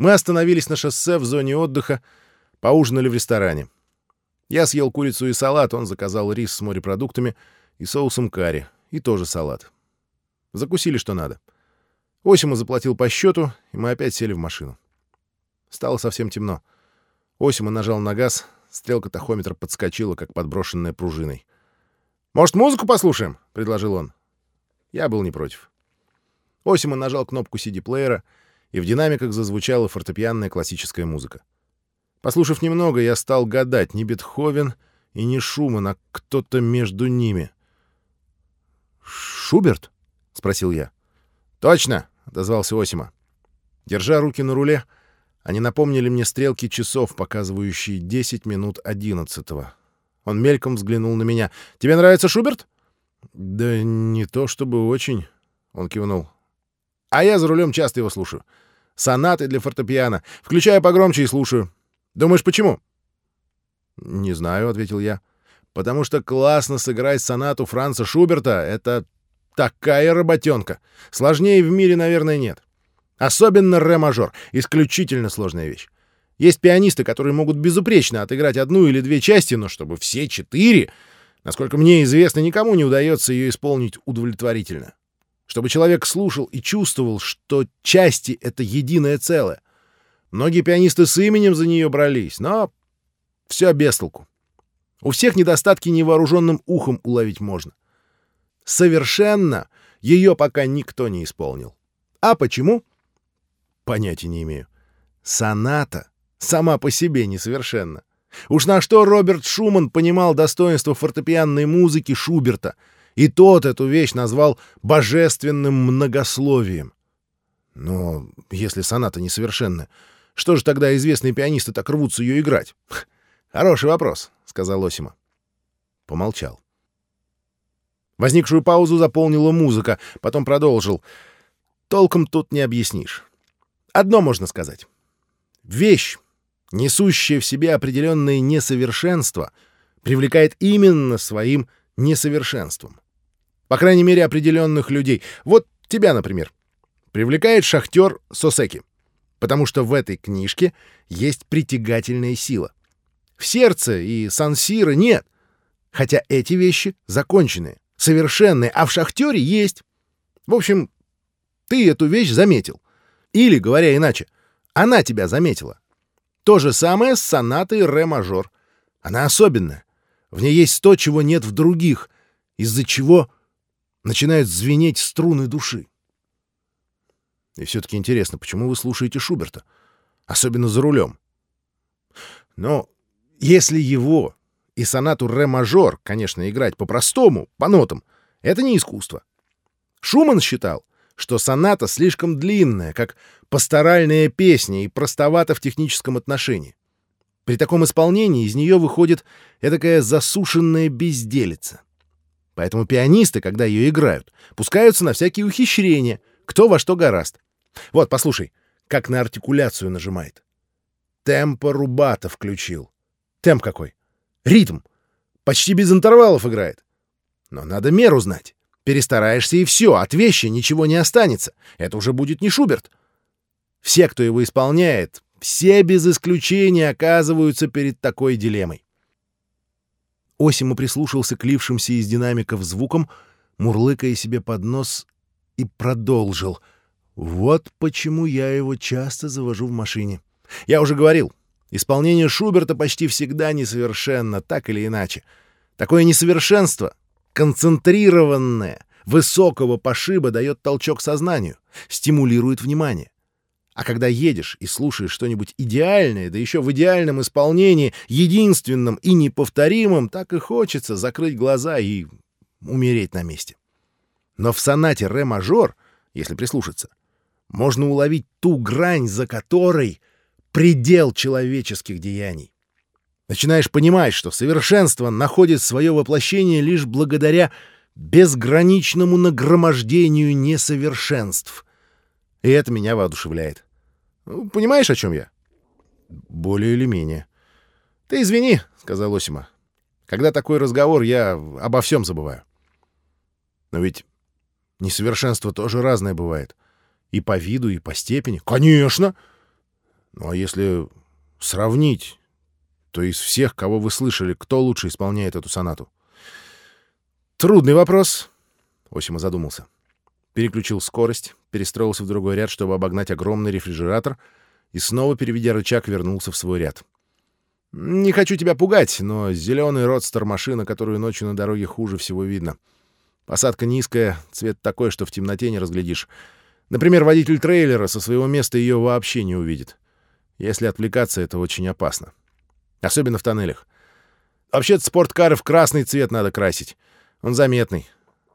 Мы остановились на шоссе в зоне отдыха, поужинали в ресторане. Я съел курицу и салат, он заказал рис с морепродуктами и соусом карри, и тоже салат. Закусили что надо. Осима заплатил по счету, и мы опять сели в машину. Стало совсем темно. Осима нажал на газ, стрелка тахометра подскочила, как подброшенная пружиной. «Может, музыку послушаем?» — предложил он. Я был не против. Осима нажал кнопку CD-плеера, и в динамиках зазвучала фортепианная классическая музыка. Послушав немного, я стал гадать, не Бетховен и не Шуман, а кто-то между ними. «Шуберт?» — спросил я. «Точно!» — отозвался Осима. Держа руки на руле, они напомнили мне стрелки часов, показывающие 10 минут одиннадцатого. Он мельком взглянул на меня. «Тебе нравится Шуберт?» «Да не то чтобы очень», — он кивнул. «А я за рулем часто его слушаю. Сонаты для фортепиано. Включаю погромче и слушаю. Думаешь, почему?» «Не знаю», — ответил я. «Потому что классно сыграть сонату Франца Шуберта — это такая работенка. Сложнее в мире, наверное, нет. Особенно ре-мажор. Исключительно сложная вещь. Есть пианисты, которые могут безупречно отыграть одну или две части, но чтобы все четыре... Насколько мне известно, никому не удается ее исполнить удовлетворительно. Чтобы человек слушал и чувствовал, что части — это единое целое. Многие пианисты с именем за нее брались, но все без толку. У всех недостатки невооруженным ухом уловить можно. Совершенно ее пока никто не исполнил. А почему? Понятия не имею. Соната сама по себе несовершенна. Уж на что Роберт Шуман понимал достоинство фортепианной музыки Шуберта, и тот эту вещь назвал божественным многословием. Но если соната несовершенна, что же тогда известные пианисты так рвутся ее играть? Хороший вопрос, — сказал Осима. Помолчал. Возникшую паузу заполнила музыка, потом продолжил. Толком тут не объяснишь. Одно можно сказать. Вещь, несущая в себе определенные несовершенства, привлекает именно своим несовершенством. По крайней мере, определенных людей. Вот тебя, например. Привлекает шахтер Сосеки. Потому что в этой книжке есть притягательная сила. В сердце и сансира нет. Хотя эти вещи законченные, совершенные, а в шахтере есть. В общем, ты эту вещь заметил. Или, говоря иначе, она тебя заметила. То же самое с сонатой ре-мажор. Она особенная. В ней есть то, чего нет в других, из-за чего начинают звенеть струны души. И все-таки интересно, почему вы слушаете Шуберта? Особенно за рулем. Но если его и сонату ре-мажор, конечно, играть по-простому, по нотам, это не искусство. Шуман считал, что соната слишком длинная, как пасторальная песня и простовата в техническом отношении. При таком исполнении из нее выходит эдакая засушенная безделица. Поэтому пианисты, когда ее играют, пускаются на всякие ухищрения, кто во что гораст. Вот, послушай, как на артикуляцию нажимает. Темпо рубата включил. Темп какой? Ритм. Почти без интервалов играет. Но надо меру знать. Перестараешься и все, от вещи ничего не останется. Это уже будет не Шуберт. Все, кто его исполняет, все без исключения оказываются перед такой дилеммой. Осима прислушался к лившимся из динамиков звукам, мурлыкая себе под нос, и продолжил. «Вот почему я его часто завожу в машине. Я уже говорил, исполнение Шуберта почти всегда несовершенно, так или иначе. Такое несовершенство концентрированное, высокого пошиба дает толчок сознанию, стимулирует внимание. А когда едешь и слушаешь что-нибудь идеальное, да еще в идеальном исполнении, единственном и неповторимом, так и хочется закрыть глаза и умереть на месте. Но в сонате ре-мажор, если прислушаться, можно уловить ту грань, за которой предел человеческих деяний. Начинаешь понимать, что совершенство находит свое воплощение лишь благодаря безграничному нагромождению несовершенств. И это меня воодушевляет. Ну, понимаешь, о чем я? Более или менее. Ты извини, — сказал Осима. Когда такой разговор, я обо всем забываю. Но ведь несовершенство тоже разное бывает. И по виду, и по степени. Конечно! Ну а если сравнить, то из всех, кого вы слышали, кто лучше исполняет эту сонату? Трудный вопрос. Осима задумался. Переключил скорость, перестроился в другой ряд, чтобы обогнать огромный рефрижератор, и снова, переведя рычаг, вернулся в свой ряд. «Не хочу тебя пугать, но зеленый родстер машина, которую ночью на дороге хуже всего видно. Посадка низкая, цвет такой, что в темноте не разглядишь. Например, водитель трейлера со своего места ее вообще не увидит. Если отвлекаться, это очень опасно. Особенно в тоннелях. Вообще-то спорткары в красный цвет надо красить. Он заметный.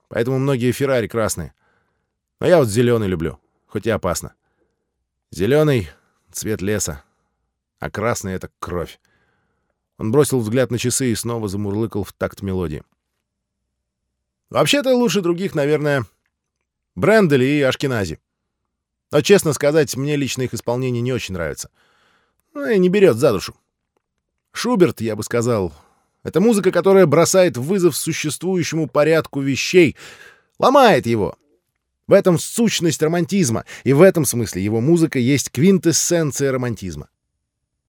Поэтому многие Феррари красные. Но я вот зеленый люблю, хоть и опасно. Зеленый — цвет леса, а красный — это кровь. Он бросил взгляд на часы и снова замурлыкал в такт мелодии. Вообще-то лучше других, наверное, Брендели и Ашкенази. Но, честно сказать, мне лично их исполнение не очень нравится. Ну, и не берет за душу. Шуберт, я бы сказал, это музыка, которая бросает вызов существующему порядку вещей, ломает его. В этом сущность романтизма, и в этом смысле его музыка есть квинтэссенция романтизма.